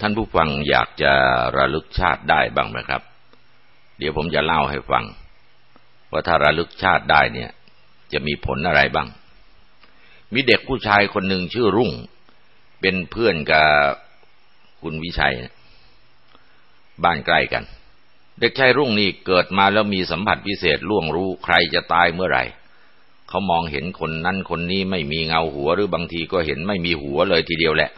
ท่านผู้ฟังอยากจะระลึกชาติได้บ้างไหมครับ เดี๋ยวผมจะเล่าให้ฟัง ว่าถ้าระลึกชาติได้เนี่ย จะมีผลอะไรบ้าง มีเด็กผู้ชายคนหนึ่งชื่อรุ่ง เป็นเพื่อนกับคุณวิชัย บ้านใกล้กัน เด็กชายรุ่งนี่เกิดมาแล้วมีสัมผัสพิเศษล่วงรู้ใครจะตายเมื่อไหร่เขามองเห็นคนนั้นคนนี้ไม่มีเงาหัวหรือบางทีก็เห็นไม่มีหัวเลยทีเดียวแหละ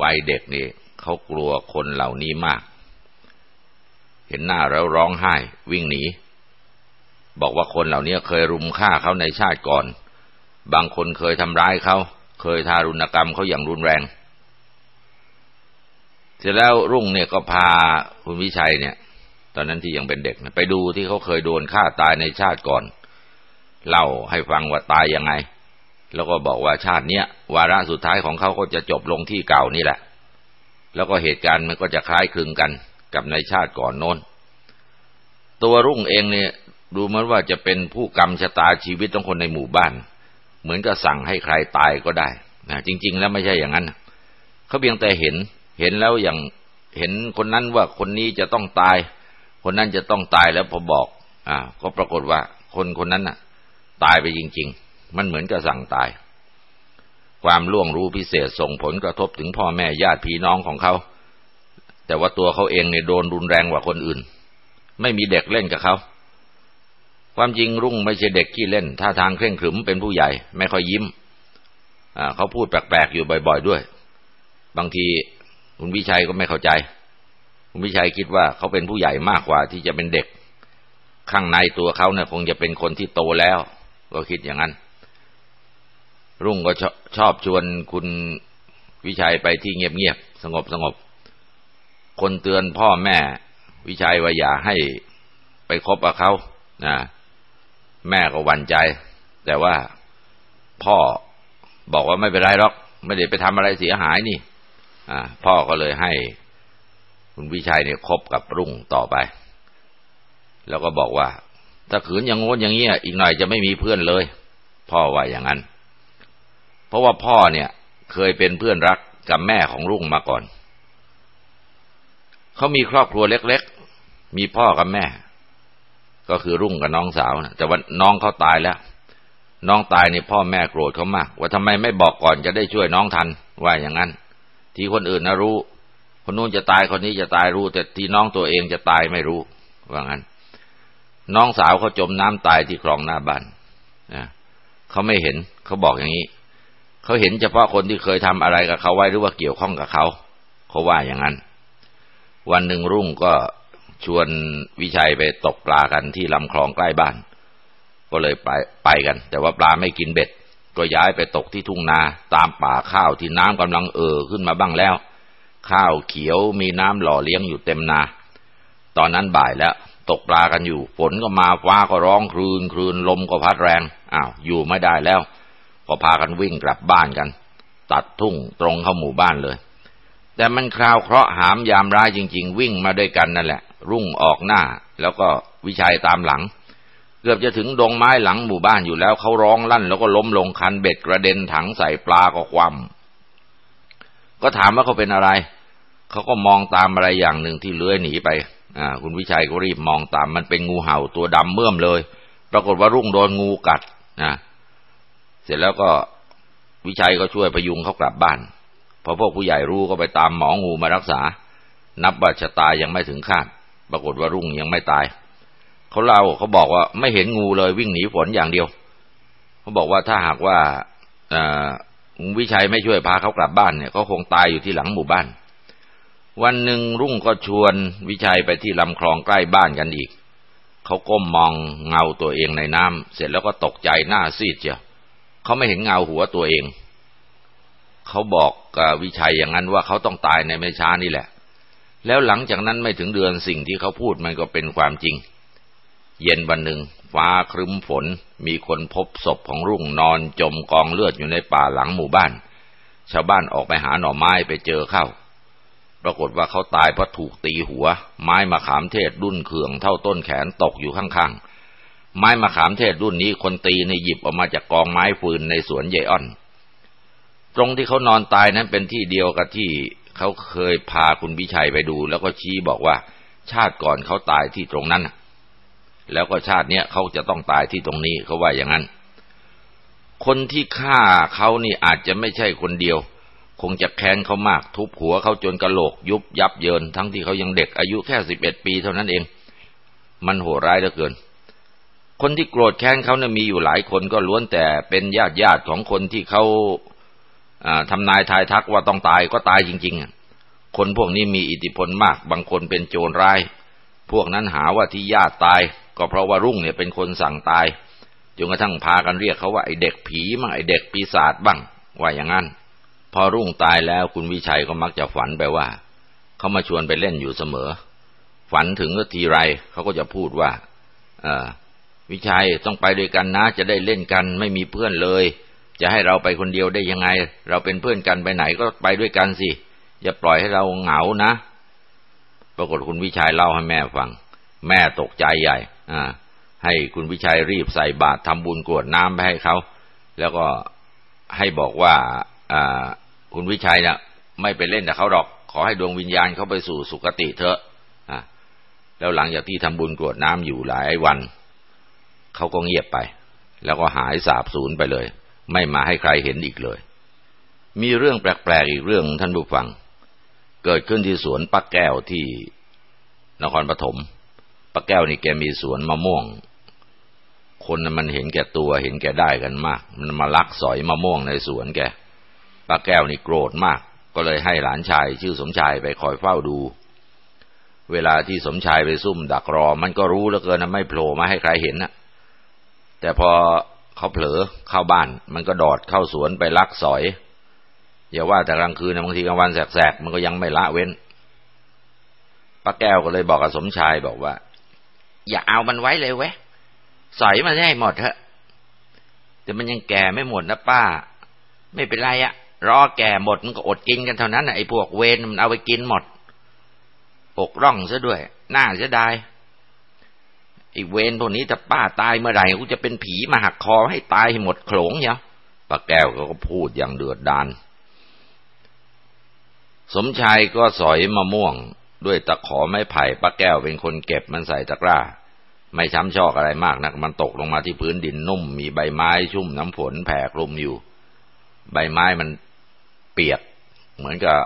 วัยเด็กนี่เขากลัวคนเหล่านี้มาก เห็นหน้าแล้วร้องไห้ วิ่งหนี บอกว่าคนเหล่านี้เคยรุมฆ่าเขาในชาติก่อน บางคนเคยทำร้ายเขา เคยทารุณกรรมเขาอย่างรุนแรง เสร็จแล้วรุ่งเนี่ยก็พาคุณวิชัยเนี่ย ตอนนั้นที่ยังเป็นเด็กไปดูที่เขาเคยโดนฆ่าตายในชาติก่อน เล่าให้ฟังว่าตายยังไง แล้วก็บอกว่าชาติเนี้ยวาระสุดท้ายของเขาก็จะจบลงที่เก่านี่แหละ แล้วก็เหตุการณ์มันก็จะคล้ายคลึงกันกับในชาติก่อนโน้น ตัวรุ่งเองเนี่ยดูเหมือนว่าจะเป็นผู้กรรมชะตาชีวิตของคนในหมู่บ้าน เหมือนกับสั่งให้ใครตายก็ได้นะจริง ๆ แล้วไม่ใช่อย่างนั้นเขาเพียงแต่เห็นเห็นแล้วอย่างเห็นคนนั้นว่าคนนี้จะต้องตาย คนนั้นจะต้องตายแล้วพอบอกอ่าก็ปรากฏว่าคนคนนั้นน่ะ ตายไปจริง ๆ มันเหมือนกับสั่งตาย ความล่วงรู้พิเศษส่งผลกระทบถึงพ่อแม่ญาติพี่น้องของเขา แต่ว่าตัวเขาเองเนี่ยโดนรุนแรงกว่าคนอื่น ไม่มีเด็กเล่นกับเขา ความจริงรุ่งไม่ใช่เด็กขี้เล่น ท่าทางเคร่งขรึมเป็นผู้ใหญ่ ไม่ค่อยยิ้มเขาพูดแปลกๆอยู่บ่อย ๆด้วย บางทีคุณวิชัยก็ไม่เข้าใจ คุณวิชัยคิดว่าเขาเป็นผู้ใหญ่มากกว่าที่จะเป็นเด็ก ข้างในตัวเขาเนี่ยคงจะเป็นคนที่โตแล้ว ก็คิดอย่างนั้น รุ่งก็ชชอบชวนคุณวิชัยไปที่เงียบๆสงบสงบ คนเตือนพ่อแม่ วิชัยว่าอย่าให้ไปคบกับเขานะแม่ก็หวั่นใจ แต่ว่าพ่อบอกว่าไม่เป็นไรหรอก ไม่ได้ไปทำอะไรเสียหายนี่พ่อก็เลยให้คุณวิชัยเนี่ยคบกับรุ่งต่อไป แล้วก็บอกว่า ถ้าขืนอย่างงนอย่างเงี้ยอีกหน่อยจะไม่มีเพื่อนเลย พ่อว่าอย่างนั้น เพราะว่าพ่อเนี่ยเคยเป็นเพื่อนรักกับแม่ของรุ่งมาก่อน เขามีครอบครัวเล็กๆ มีพ่อกับแม่ ก็คือรุ่งกับน้องสาวนะแต่ว่าน้องเขาตายแล้ว น้องตายนี่พ่อแม่โกรธเขามาก ว่าทำไมไม่บอกก่อนจะได้ช่วยน้องทัน ว่าอย่างนั้น ที่คนอื่นนะรู้ คนนู้นจะตายคนนี้จะตายรู้ แต่ที่น้องตัวเองจะตายไม่รู้ ว่างั้น น้องสาวเขาจมน้ำตายที่คลองหน้าบ้านนะเขาไม่เห็น เขาบอกอย่างนี้ เขาเห็นเฉพาะคนที่เคยทำอะไรกับเขาไว้หรือว่าเกี่ยวข้องกับเขา เขาว่าอย่างนั้น วันหนึ่งรุ่งก็ชวนวิชัยไปตกปลากันที่ลำคลองใกล้บ้าน ก็เลยไปไปกัน แต่ว่าปลาไม่กินเบ็ด ก็ย้ายไปตกที่ทุ่งนาตามป่าข้าวที่น้ำกำลังเอ่อขึ้นมาบ้างแล้ว ข้าวเขียวมีน้ำหล่อเลี้ยงอยู่เต็มนา ตอนนั้นบ่ายแล้วตกปลากันอยู่ ฝนก็มาฟ้าก็ร้องครืนครืนลมก็พัดแรงอ้าวอยู่ไม่ได้แล้ว ก็พากันวิ่งกลับบ้านกัน ตัดทุ่งตรงเข้าหมู่บ้านเลย แต่มันคราวเคราะห์หามยามร้ายจริง ๆ วิ่งมาด้วยกันนั่นแหละ รุ่งออกหน้า แล้วก็วิชัยตามหลัง เกือบจะถึงดงไม้หลังหมู่บ้านอยู่แล้วเขาร้องลั่น แล้วก็ล้มลงคันเบ็ดกระเด็นถังใส่ปลาก็คว่ำก็ถามว่าเขาเป็นอะไรเขาก็มองตามอะไรอย่างหนึ่งที่เลื้อยหนีไปอ่าคุณวิชัยก็รีบมองตามมันเป็นงูเห่าตัวดำเมื่อมเลย ปรากฏว่ารุ่งโดนงูกัดนะ สร็จแล้วก็วิชัยก็ช่วยพยุงเขากลับบ้านพอพวกผู้ใหญ่รู้ก็ไปตามหมองูมารักษา นับว่าชะตายังไม่ถึงคาด ปรากฏว่ารุ่งยังไม่ตาย เขาเล่าเขาบอกว่าไม่เห็นงูเลยวิ่งหนีฝนอย่างเดียว เขาบอกว่าถ้าหากว่าวิชัยไม่ช่วยพาเขากลับบ้านเนี่ยเขาคงตายอยู่ที่หลังหมู่บ้าน วันหนึ่งรุ่งก็ชวนวิชัยไปที่ลำคลองใกล้บ้านกันอีก เขาก้มมองเงาตัวเองในน้ำเสร็จแล้วก็ตกใจหน้าซีดเจียว เขาไม่เห็นเงาหัวตัวเอง เขาบอกกับวิชัยอย่างนั้นว่าเขาต้องตายในไม่ช้านี่แหละ แล้วหลังจากนั้นไม่ถึงเดือนสิ่งที่เขาพูดมันก็เป็นความจริง เย็นวันหนึ่ง ฟ้าครึ้มฝน มีคนพบศพของรุ่งนอนจมกองเลือดอยู่ในป่าหลังหมู่บ้าน ชาวบ้านออกไปหาหน่อไม้ไปเจอเข้า ปรากฏว่าเขาตายเพราะถูกตีหัว ไม้มาขามเทศดุ้นเขื่องเท่าต้นแขนตกอยู่ข้างๆ ไม้มะขามเทศรุ่นนี้คนตีในหยิบออกมาจากกองไม้ฟืนในสวนเยอ้อน ตรงที่เขานอนตายนั้นเป็นที่เดียวกับที่เขาเคยพาคุณวิชัยไปดู แล้วก็ชี้บอกว่า ชาติก่อนเขาตายที่ตรงนั้นแล้วก็ชาติเนี้ยเขาจะต้องตายที่ตรงนี้เขาว่าอย่างนั้น คนที่ฆ่าเขานี่อาจจะไม่ใช่คนเดียว คงจะแค้นเขามากทุบหัวเขาจนกระโหลกยุบยับเยิน ทั้งที่เขายังเด็กอายุแค่สิบเอ็ดปีเท่านั้นเอง มันโหดร้ายเหลือเกิน คนที่โกรธแค้นเขาเนี่ยมีอยู่หลายคนก็ล้วนแต่เป็นญาติญาติของคนที่เขาทำนายทายทักว่าต้องตายก็ตายจริงๆ คนพวกนี้มีอิทธิพลมาก บางคนเป็นโจรร้าย พวกนั้นหาว่าที่ญาติตาย ก็เพราะว่ารุ่งเนี่ยเป็นคนสั่งตาย จนกระทั่งพากันเรียกเขาว่าไอเด็กผีมั่งไอเด็กปีศาจบ้าง ว่าอย่างนั้น พอรุ่งตายแล้วคุณวิชัยก็มักจะฝันไปว่า เขามาชวนไปเล่นอยู่เสมอ ฝันถึงก็ทีไรเขาก็จะพูดว่า เออ วิชัยต้องไปด้วยกันนะ จะได้เล่นกันไม่มีเพื่อนเลย จะให้เราไปคนเดียวได้ยังไง เราเป็นเพื่อนกันไปไหนก็ไปด้วยกันสิ อย่าปล่อยให้เราเหงานะ ปรากฏคุณวิชัยเล่าให้แม่ฟัง แม่ตกใจใหญ่ อ่า ให้คุณวิชัยรีบใส่บาตรทำบุญกรวดน้ำไปให้เขา แล้วก็ให้บอกว่า อ่า คุณวิชัยนะ่ะ ไม่ไปเล่นกับเขาหรอก ขอให้ดวงวิญญาณเขาไปสู่สุคติเถอะ อ่าแล้วหลังจากที่ทำบุญกรวดน้ำอยู่หลายวัน เขาก็เงียบไป แล้วก็หายสาบสูญไปเลย ไม่มาให้ใครเห็นอีกเลย มีเรื่องแปลกๆอีกเรื่องท่านผู้ฟัง เกิดขึ้นที่สวนปักแก้วที่นครปฐมป้าแก้วนี่แกมีสวนมะม่วง คนมันเห็นแก่ตัวเห็นแก่ได้กันมาก มันมาลักสอยมะม่วงในสวนแกป้าแก้วนี่โกรธมาก ก็เลยให้หลานชายชื่อสมชายไปคอยเฝ้าดู เวลาที่สมชายไปซุ่มดักรอ มันก็รู้แล้วเกินนะไม่โผล่มาให้ใครเห็นนะ แต่พอเขาเผลอเข้าบ้าน มันก็ดอดเข้าสวนไปลักสอยอย่าว่าแต่กลางคืนนะบางทีกลางวันแสกๆมันก็ยังไม่ละเว้นป้าแก้วก็เลยบอกกับสมชายบอกว่า อย่าเอามันไว้เลยเว้ยสอยมาให้หมดเถอะแต่มันยังแก่ไม่หมดนะป้า ไม่เป็นไรอะรอแก่หมดมันก็อดกินกันเท่านั้นไอ้พวกเวนมันเอาไปกินหมด อกร่องซะด้วย น่าเสียดาย ไอ้เวนพวกนี้ถ้าป้าตายเมื่อไหร่กูจะเป็นผีมาหักคอให้ตายให้หมดโขลงเนี่ยป้าแก้วก็พูดอย่างเดือดดาน สมชายก็สอยมะม่วง ด้วยตะขอไม้ไผ่ป้าแก้วเป็นคนเก็บมันใส่ตะกร้า ไม่ช้ำชอกอะไรมากนัก มันตกลงมาที่พื้นดินนุ่ม มีใบไม้ชุ่มน้ำฝนแผ่คลุมอยู่ ใบไม้มันเปียก เหมือนกับ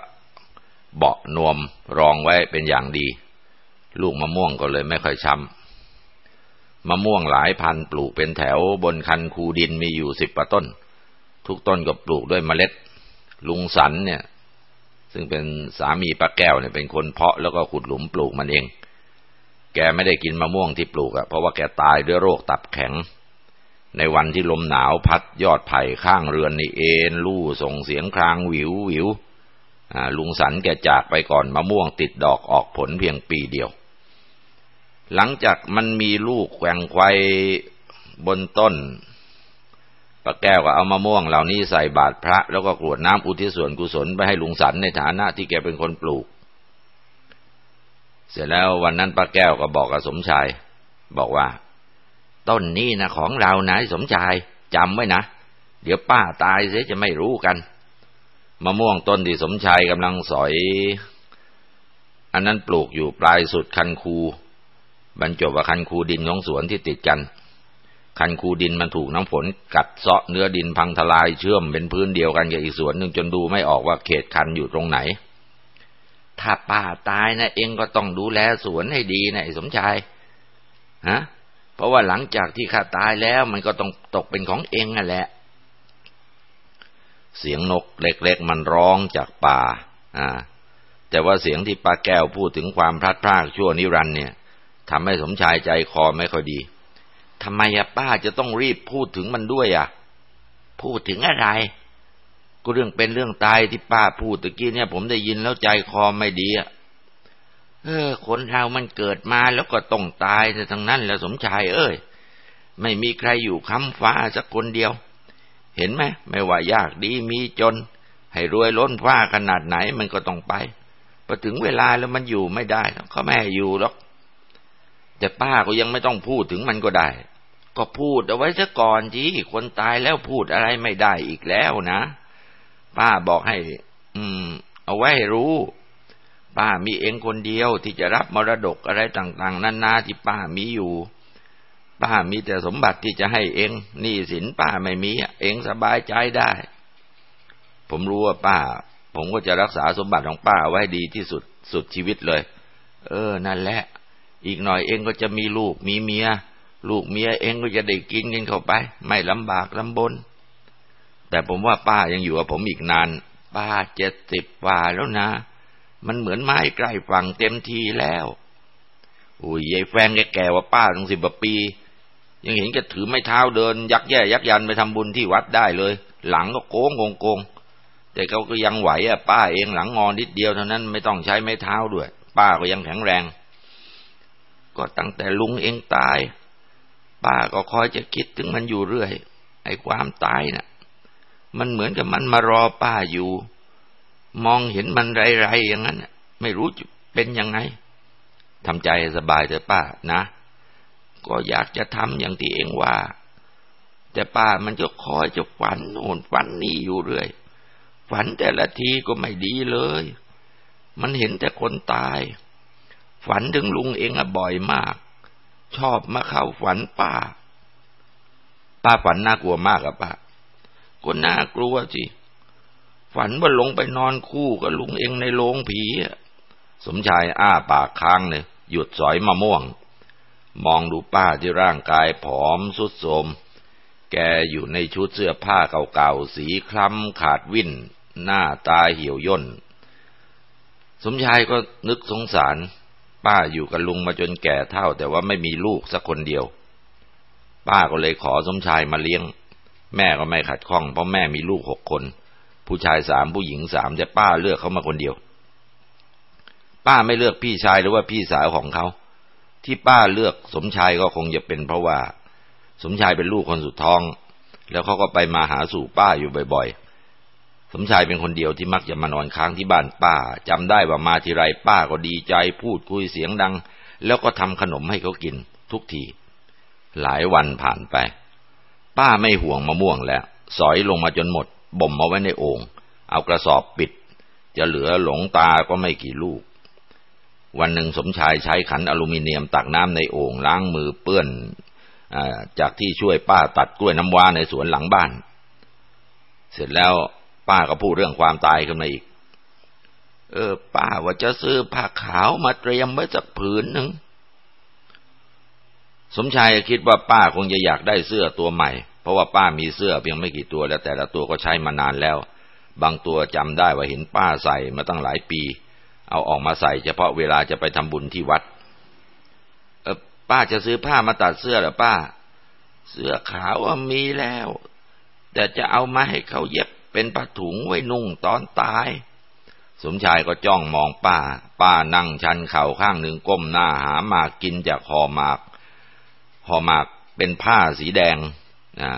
เบาะนวมรองไว้เป็นอย่างดี ลูกมะม่วงก็เลยไม่ค่อยช้ำ มะม่วงหลายพันปลูกเป็นแถวบนคันคูดินมีอยู่สิบกว่าต้น ทุกต้นก็ปลูกด้วยเมล็ด ลุงสันเนี่ย ซึ่งเป็นสามีป้าแก้วเนี่ยเป็นคนเพาะแล้วก็ขุดหลุมปลูกมันเอง แกไม่ได้กินมะม่วงที่ปลูกอะเพราะว่าแกตายด้วยโรคตับแข็ง ในวันที่ลมหนาวพัดยอดไผ่ข้างเรือนนี่เอ็นลู่ส่งเสียงครางวิววิวลุงสันแกจากไปก่อนมะม่วงติดดอกออกผลเพียงปีเดียว หลังจากมันมีลูกแกว่งไควบนต้นป้าแก้วก็เอามะม่วงเหล่านี้ใส่บาตรพระ แล้วก็กรวดน้ำอุทิศส่วนกุศลไปให้ลุงสันในฐานะที่แกเป็นคนปลูก เสร็จแล้ววันนั้นป้าแก้วก็บอกกับสมชาย บอกว่า ต้นนี้นะของเรานะสมชายจำไว้นะ เดี๋ยวป้าตายเสียจะไม่รู้กันมะม่วงต้นที่สมชายกำลังสอย อันนั้นปลูกอยู่ปลายสุดคันคู บรรจบกับคันคูดินของสวนที่ติดกัน คันคูดินมันถูกน้ำฝนกัดเซาะเนื้อดินพังทลายเชื่อมเป็นพื้นเดียวกันกับอีกสวนหนึ่งจนดูไม่ออกว่าเขตคันอยู่ตรงไหน ถ้าป้าตายนะเองก็ต้องดูแลสวนให้ดีนะไอ้สมชายฮะเพราะว่าหลังจากที่ข้าตายแล้วมันก็ต้องตกเป็นของเองนั่นแหละ เสียงนกเล็กๆมันร้องจากป่า อ่า แต่ว่าเสียงที่ป้าแก้วพูดถึงความพลัดพรากชั่วนิรันด์เนี่ย ทำให้สมชายใจคอไม่ค่อยดีทำไมอะป้าจะต้องรีบพูดถึงมันด้วยอะพูดถึงอะไร ก็เรื่องเป็นเรื่องตายที่ป้าพูดตะกี้เนี่ย ผมได้ยินแล้วใจคอไม่ดีอะเออ คนเรามันเกิดมาแล้วก็ต้องตายแต่ทั้งนั้นแหละสมชาย เอ้ย ไม่มีใครอยู่ค้ำฟ้าสักคนเดียว เห็นไหมไม่ว่ายากดีมีจน ให้รวยล้นฟ้าขนาดไหนมันก็ต้องไปพอถึงเวลาแล้วมันอยู่ไม่ได้เขาไม่ให้อยู่หรอก แต่ป้าก็ยังไม่ต้องพูดถึงมันก็ได้ ก็พูดเอาไว้ซะก่อนจีคนตายแล้วพูดอะไรไม่ได้อีกแล้วนะ ป้าบอกให้ อืม เอาไว้ให้รู้ ป้ามีเองคนเดียวที่จะรับมรดกอะไรต่างๆนานาที่ป้ามีอยู่ป้ามีแต่สมบัติที่จะให้เองหนี้สินป้าไม่มีเองสบายใจได้ ผมรู้ว่าป้า ผมก็จะรักษาสมบัติของป้าไว้ดีที่สุดสุดชีวิตเลย เออ นั่นแหละ อีกหน่อยเองก็จะมีลูกมีเมีย ลูกเมียเองก็จะได้กินกันเข้าไป ไม่ลำบากลำบน แต่ผมว่าป้ายังอยู่กับผมอีกนาน ป้าเจ็ดสิบกว่าแล้วนะ มันเหมือนไม้ใกล้ฝั่งเต็มทีแล้วอุ้ยยายแฟนแกแก่ว่าป้าตั้งสิบปี ยังเห็นแกถือไม้เท้าเดิน ยักแย่ยักยันไปทำบุญที่วัดได้เลย หลังก็โค้งโกงโกงแต่เขาก็ยังไหวอะป้าเองหลังงอนนิดเดียวเท่านั้นไม่ต้องใช้ไม้เท้าด้วย ป้าก็ยังแข็งแรง ก็ตั้งแต่ลุงเองตายป้าก็คอยจะคิดถึงมันอยู่เรื่อย ไอ้ความตายนะ่ะ มันเหมือนกับมันมารอป้าอยู่ มองเห็นมันไรๆอย่างนั้นไม่รู้จะเป็นยังไงทำใจสบายเถอะป้านะ ก็อยากจะทำอย่างที่เองว่า แต่ป้ามันจะคอยจะฝันโน่นฝันนี่อยู่เรื่อยฝันแต่ละทีก็ไม่ดีเลย มันเห็นแต่คนตาย ฝันถึงลุงเองอะบ่อยมาก ชอบมาเข้าฝันป้า ป้าฝันน่ากลัวมากอะป้าก็น่ากลัวสิฝันว่าลงไปนอนคู่กับลุงเองในโรงผีสมชายอ้าปากค้างเลยหยุดสอยมะม่วง มองดูป้าที่ร่างกายผอมสุดโทมแกอยู่ในชุดเสื้อผ้าเก่าๆ สีคล้ำขาดวิ่น หน้าตาเหี่ยวย่น สมชายก็นึกสงสาร ป้าอยู่กับลุงมาจนแก่เท่า แต่ว่าไม่มีลูกสักคนเดียว ป้าก็เลยขอสมชายมาเลี้ยง แม่ก็ไม่ขัดข้องเพราะแม่มีลูกหกคน ผู้ชายสามผู้หญิงสามแต่ป้าเลือกเขามาคนเดียว ป้าไม่เลือกพี่ชายหรือว่าพี่สาวของเขาที่ป้าเลือกสมชายก็คงจะเป็นเพราะว่า สมชายเป็นลูกคนสุดท้อง แล้วเขาก็ไปมาหาสู่ป้าอยู่บ่อย สมชายเป็นคนเดียวที่มักจะมานอนค้างที่บ้านป้าจำได้ว่ามาทีไรป้าก็ดีใจพูดคุยเสียงดัง แล้วก็ทำขนมให้เขากินทุกที หลายวันผ่านไป ป้าไม่ห่วงมะม่วงแล้ว สอยลงมาจนหมด บ่มมาไว้ในโอง่งเอากระสอบปิด จะเหลือหลงตาก็ไม่กี่ลูก วันหนึ่งสมชายใช้ขันอลูมิเนียมตักน้ำในโอ่งล้างมือเปื้อนอจากที่ช่วยป้าตัดกล้วยน้ำว้าในสวนหลังบ้าน เสร็จแล้ว ป้าก็พูดเรื่องความตายขึ้นมาอีก เออ ป้าว่าจะซื้อผ้าขาวมาเตรียมไว้สักผืนหนึ่งสมชายคิดว่าป้าคงจะอยากได้เสื้อตัวใหม่ เพราะว่าป้ามีเสื้อเพียงไม่กี่ตัวแล้ว แต่ละตัวก็ใช้มานานแล้ว บางตัวจำได้ว่าเห็นป้าใส่มาตั้งหลายปี เอาออกมาใส่เฉพาะเวลาจะไปทำบุญที่วัด เออป้าจะซื้อผ้ามาตัดเสื้อหรอป้า เสื้อขาวมีแล้ว แต่จะเอามาให้เขาเย็บ เป็นผ้าถุงไว้นุ่งตอนตาย สมชายก็จ้องมองป้า ป้านั่งชันเข่าข้างหนึ่งก้มหน้าหาหมากกินจากห่อหมากห่อหมากเป็นผ้าสีแดงนะ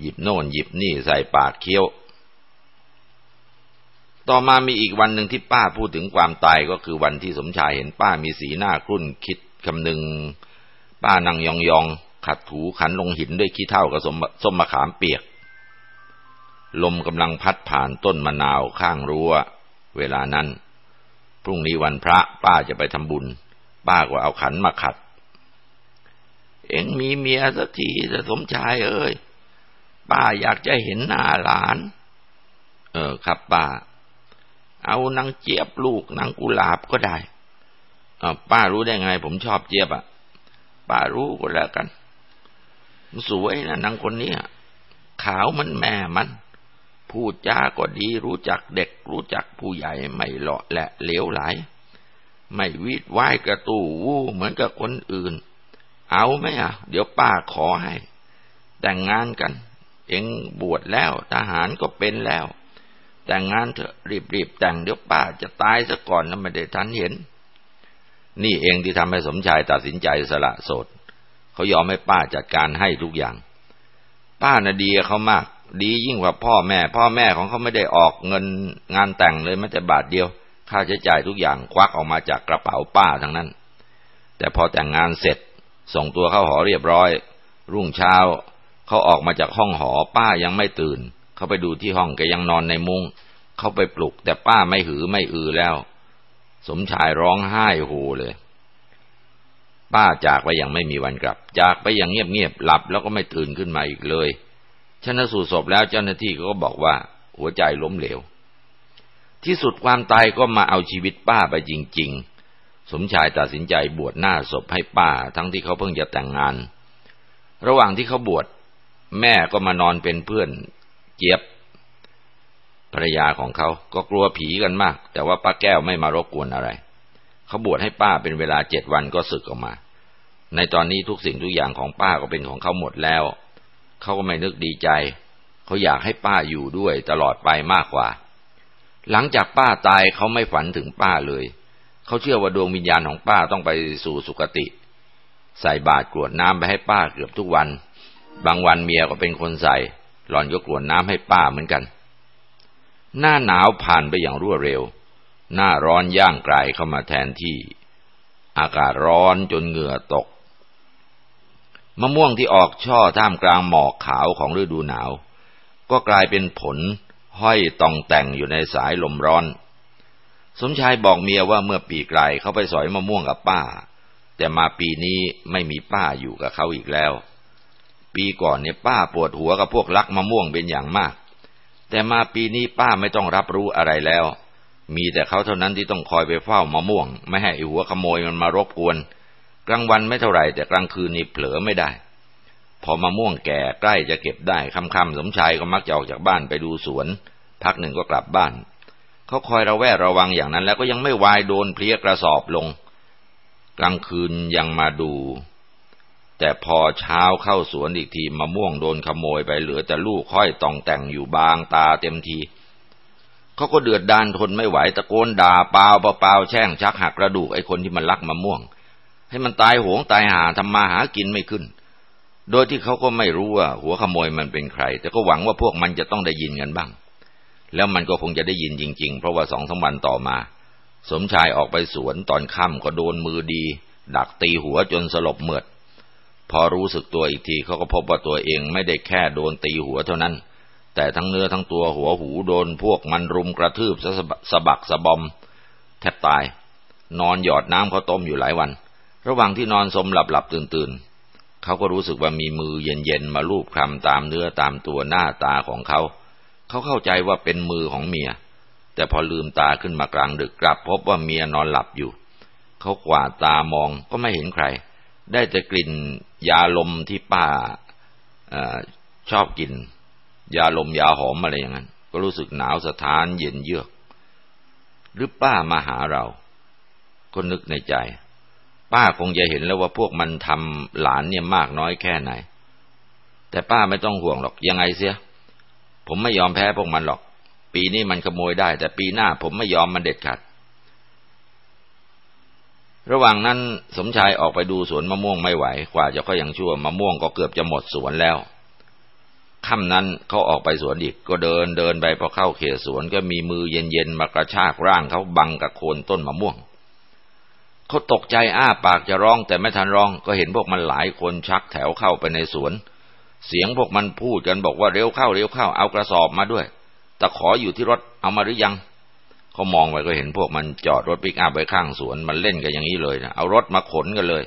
หยิบโน่นหยิบนี่ใส่ปากเคี้ยว ต่อมามีอีกวันหนึ่งที่ป้าพูดถึงความตายก็คือวันที่สมชายเห็นป้ามีสีหน้าครุ่นคิดคำหนึ่ง ป้านั่งยองๆขัดถูขันลงหินด้วยขี้เท่ากับส้มมะขามเปียก ลมกำลังพัดผ่านต้นมะนาวข้างรั้ว เวลานั้น พรุ่งนี้วันพระป้าจะไปทำบุญ ป้าก็เอาขันมาขัด เอ็งมีเมียสักทีจะสมชายเอ้ย ป้าอยากจะเห็นหน้าหลาน เออครับป้า เอานางเจี๊ยบลูกนางกุหลาบก็ได้อป้ารู้ได้ไง ผมชอบเจี๊ยบอะ ป้ารู้ก็แล้วกัน สวยนะนางคนนี้ขาวมันแม่มัน พูดจาก็ดีรู้จักเด็ก รู้จักผู้ใหญ่ไม่เลาะและเหลวไหล ไม่วิดว้กระตู้วู้เหมือนกับคนอื่น เอาไหมอะ เดี๋ยวป้าขอให้ แต่งงานกัน เองบวชแล้วทหารก็เป็นแล้ว แต่งงานเถอะรีบๆแต่งเดี๋ยวป้าจะตายซะก่อนแล้วไม่ได้ทันเห็น นี่เองที่ทำให้สมชายตัดสินใจสละโสดเขายอมให้ป้าจัดการให้ทุกอย่าง ป้าน่ะดีเขามาก ดียิ่งกว่าพ่อแม่ พ่อแม่ของเขาไม่ได้ออกเงินงานแต่งเลยแม้แต่บาทเดียว ค่าใช้จ่ายทุกอย่างควักออกมาจากกระเป๋าป้าทั้งนั้น แต่พอแต่งงานเสร็จ ส่งตัวเข้าหอเรียบร้อย รุ่งเช้าเขาออกมาจากห้องหอป้ายังไม่ตื่น เขาไปดูที่ห้องแกยังนอนในมุง้งเขาไปปลุก แต่ป้าไม่หือไม่อือแล้ว สมชายร้องไห้โฮเลย ป้าจากไปอย่างไม่มีวันกลับ จากไปอย่างเงียบๆหลับแล้วก็ไม่ตื่นขึ้นมาอีกเลย ชนะสูตรศพแล้วเจ้าหน้าที่ก็บอกว่า หัวใจล้มเหลว ที่สุดความตายก็มาเอาชีวิตป้าไปจริง ๆ สมชายตัดสินใจบวชหน้าศพให้ป้าทั้งที่เขาเพิ่งจะแต่งงาน ระหว่างที่เขาบวชแม่ก็มานอนเป็นเพื่อนเจี๊ยบภรรยาของเขาก็กลัวผีกันมาก แต่ว่าป้าแก้วไม่มารบกวนอะไร เขาบวชให้ป้าเป็นเวลาเจ็ดวันก็สึกออกมา ในตอนนี้ทุกสิ่งทุกอย่างของป้าก็เป็นของเขาหมดแล้ว เขาก็ไม่นึกดีใจ เขาอยากให้ป้าอยู่ด้วยตลอดไปมากกว่า หลังจากป้าตายเขาไม่ฝันถึงป้าเลย เขาเชื่อว่าดวงวิญญาณของป้าต้องไปสู่สุคติ ใส่บาตรกรวดน้ำไปให้ป้าเกือบทุกวัน บางวันเมียก็เป็นคนใส่ หล่อนก็กรวดน้ำให้ป้าเหมือนกัน หน้าหนาวผ่านไปอย่างรวดเร็ว หน้าร้อนย่างไกลเข้ามาแทนที่ อากาศร้อนจนเหงื่อตก มะม่วงที่ออกช่อท่ามกลางหมอกขาวของฤดูหนาว ก็กลายเป็นผลห้อยตองแต่งอยู่ในสายลมร้อน สมชายบอกเมียว่าเมื่อปีไกลเขาไปสอยมะม่วงกับป้า แต่มาปีนี้ไม่มีป้าอยู่กับเขาอีกแล้ว ปีก่อนเนี่ยป้าปวดหัวกับพวกลักมะม่วงเป็นอย่างมาก แต่มาปีนี้ป้าไม่ต้องรับรู้อะไรแล้ว มีแต่เขาเท่านั้นที่ต้องคอยไปเฝ้ามะม่วง ไม่ให้หัวขโมยมันมารบกวน กลางวันไม่เท่าไหร่แต่กลางคืนนี่เผลอไม่ได้ พอมะม่วงแก่ใกล้จะเก็บได้ค่ำๆสมชายก็มักจะออกจากบ้านไปดูสวน พักหนึ่งก็กลับบ้าน เขาคอยระแวดระวังอย่างนั้น แล้วก็ยังไม่วายโดนเพลียกระสอบลง กลางคืนยังมาดู แต่พอเช้าเข้าสวนอีกทีมะม่วงโดนขโมยไปเหลือแต่ลูกค่อยตองแต่งอยู่บางตาเต็มทีเขาก็เดือดดานทนไม่ไหวตะโกนด่าเปล่าเปล่าแช่งชักหักกระดูกไอ้คนที่มันลักมะม่วง ให้มันตายหวงตายหาทำมาหากินไม่ขึ้น โดยที่เขาก็ไม่รู้ว่า หัวขโมยมันเป็นใคร แต่ก็หวังว่าพวกมันจะต้องได้ยินกันบ้าง แล้วมันก็คงจะได้ยินจริง ๆ เพราะว่าสองสามวันต่อมา สมชายออกไปสวนตอนค่ำก็โดนมือดี ดักตีหัวจนสลบเมือด พอรู้สึกตัวอีกทีเขาก็พบว่าตัวเองไม่ได้แค่โดนตีหัวเท่านั้น แต่ทั้งเนื้อทั้งตัวหัวหูโดนพวกมันรุมกระทืบสะบักสะบอมแทบตาย นอนหยอดน้ำเขาต้มอยู่หลายวัน ระหว่างที่นอนสมหลับหลับตื่นตื่นเขาก็รู้สึกว่ามีมือเย็นๆมาลูบคลำตามเนื้อตามตัวหน้าตาของเขา เขาเข้าใจว่าเป็นมือของเมีย แต่พอลืมตาขึ้นมากลางดึกกลับ พบว่าเมียนอนหลับอยู่ เขากวาดตามองก็ไม่เห็นใคร ได้แต่กลิ่นยาลมที่ป้าอชอบกิน ยาลมยาหอมอะไรอย่างนั้น ก็รู้สึกหนาวสะท้านเย็นเยือก หรือป้ามาหาเรา ก็นึกในใจ ป้าคงจะเห็นแล้วว่าพวกมันทำหลานเนี่ยมากน้อยแค่ไหน แต่ป้าไม่ต้องห่วงหรอกยังไงเสีย ผมไม่ยอมแพ้พวกมันหรอก ปีนี้มันขโมยได้ แต่ปีหน้าผมไม่ยอมมันเด็ดขาดระหว่างนั้นสมชายออกไปดูสวนมะม่วงไม่ไหว กว่าจะก็ยังชั่วมะม่วงก็เกือบจะหมดสวนแล้วค่ำนั้นเขาออกไปสวนอีกก็เดินเดินไปพอเข้าเขตสวนก็มีมือเย็นๆมากระชากร่างเขาบังกับโคนต้นมะม่วง เขาตกใจอ้าปากจะร้องแต่ไม่ทันร้อง ก็เห็นพวกมันหลายคนชักแถวเข้าไปในสวน เสียงพวกมันพูดกันบอกว่าเร็วเข้าเร็วเข้าเอากระสอบมาด้วยแต่ขออยู่ที่รถเอามาหรือยังเขามองไปก็เห็นพวกมันจอดรถปิกอัพไว้ข้างสวนมันเล่นกันอย่างนี้เลยนะเอารถมาขนกันเลย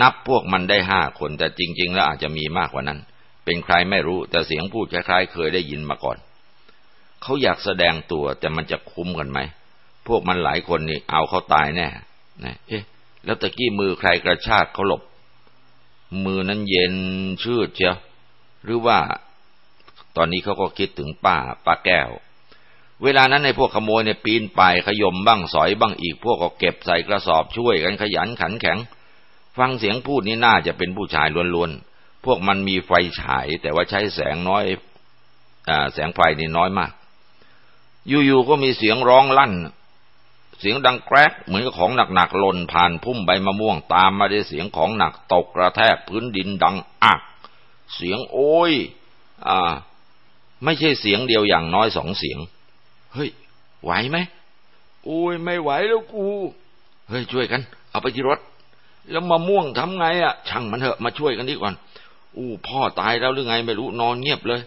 นับพวกมันได้ห้าคนแต่จริง ๆ แล้วอาจจะมีมากกว่านั้น เป็นใครไม่รู้แต่เสียงพูดคล้ายๆ เคยได้ยินมาก่อนเขาอยากแสดงตัวแต่มันจะคุ้มกันไหมพวกมันหลายคนนี่เอาเขาตายแน่ นะเอ๊ะแล้วตะกี้มือใครกระชากเขาหลบ มือนั้นเย็นชืดเชียวหรือว่าตอนนี้เขาก็คิดถึงป้าป้าแก้ว เวลานั้นในพวกขโมยเนี่ยปีนป่ายขยมบ้างสอยบ้างอีกพวกก็เก็บใส่กระสอบช่วยกันขยันขันแข็ง ฟังเสียงพูดนี่น่าจะเป็นผู้ชายล้วนๆ พวกมันมีไฟฉายแต่ว่าใช้แสงน้อยอแสงไฟนี่น้อยมาก อยู่ๆก็มีเสียงร้องลั่น เสียงดังแกรกเหมือนกับของหนักๆหล่นผ่านพุ่มใบมะม่วงตามมาด้วยเสียงของหนักตกกระแทกพื้นดินดังอัก เสียงโอ้ย อ่า ไม่ใช่เสียงเดียวอย่างน้อยสองเสียง เฮ้ย ไหวไหมโอ้ยไม่ไหวแล้วกู เฮ้ยช่วยกัน เอาไปที่รถ แล้วมะม่วงทำไงอะ ช่างมันเถอะมาช่วยกันดีก่อน อู้พ่อตายแล้วหรือไงไม่รู้นอนเงียบเลย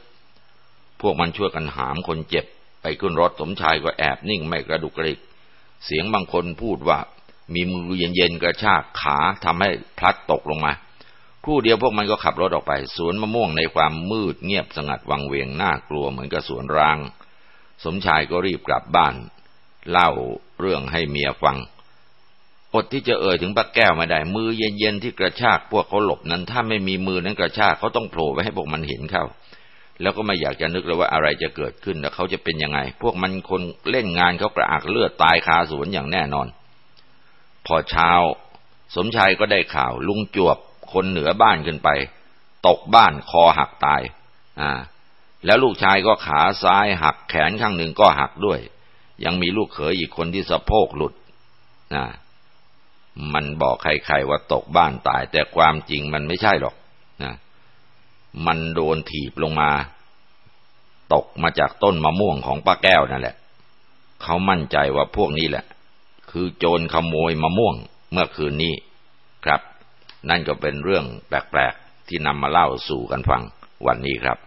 พวกมันช่วยกันหามคนเจ็บ ไปขึ้นรถสมชายก็แอบนิ่งไม่กระดุกกระดิก เสียงบางคนพูดว่า มีมือเย็นๆกระชากขาทำให้พลัดตกลงมาครู่เดียวพวกมันก็ขับรถออกไป สวนมะม่วงในความมืดเงียบสงัดวังเวงน่ากลัวเหมือนกับสวนร้าง สมชายก็รีบกลับบ้าน เล่าเรื่องให้เมียฟัง อดที่จะเอ่ยถึงปักแก้วไม่ได้ มือเย็นๆที่กระชากพวกเขาหลบนั้น ถ้าไม่มีมือนั้นกระชากเขาต้องโผล่ไปให้พวกมันเห็นเข้า แล้วก็ไม่อยากจะนึกเลยว่าอะไรจะเกิดขึ้นแล้วเขาจะเป็นยังไง พวกมันคนเล่นงานเขากระอักเลือดตายคาสวนอย่างแน่นอน พอเช้า สมชายก็ได้ข่าว ลุงจวบคนเหนือบ้านขึ้นไป ตกบ้านคอหักตาย อ่า แล้วลูกชายก็ขาซ้ายหักแขนข้างหนึ่งก็หักด้วย ยังมีลูกเขยอีกคนที่สะโพกหลุดนะมันบอกใครๆว่าตกบ้านตาย แต่ความจริงมันไม่ใช่หรอกนะ มันโดนถีบลงมา ตกมาจากต้นมะม่วงของป้าแก้วนั่นแหละ เขามั่นใจว่าพวกนี้แหละ คือโจรขโมยมะม่วงเมื่อคืนนี้ครับ นั่นก็เป็นเรื่องแปลกๆที่นำมาเล่าสู่กันฟังวันนี้ครับ